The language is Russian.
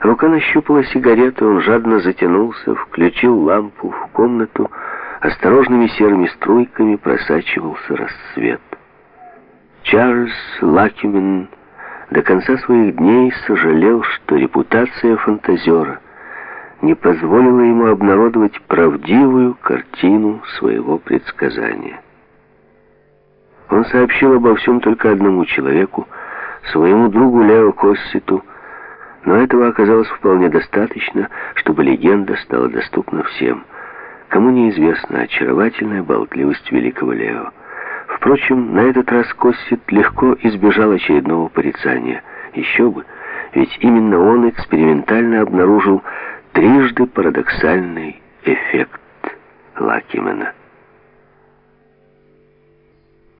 Рука нащупала сигарету, он жадно затянулся, включил лампу в комнату, осторожными серыми струйками просачивался рассвет. Чарльз Лакимен до конца своих дней сожалел, что репутация фантазера не позволила ему обнародовать правдивую картину своего предсказания. Он сообщил обо всем только одному человеку, своему другу Лео Косситу, но этого оказалось вполне достаточно, чтобы легенда стала доступна всем. Кому неизвестна очаровательная болтливость великого Лео. Впрочем, на этот раз Коссит легко избежал очередного порицания. Еще бы, ведь именно он экспериментально обнаружил трижды парадоксальный эффект Лакимена.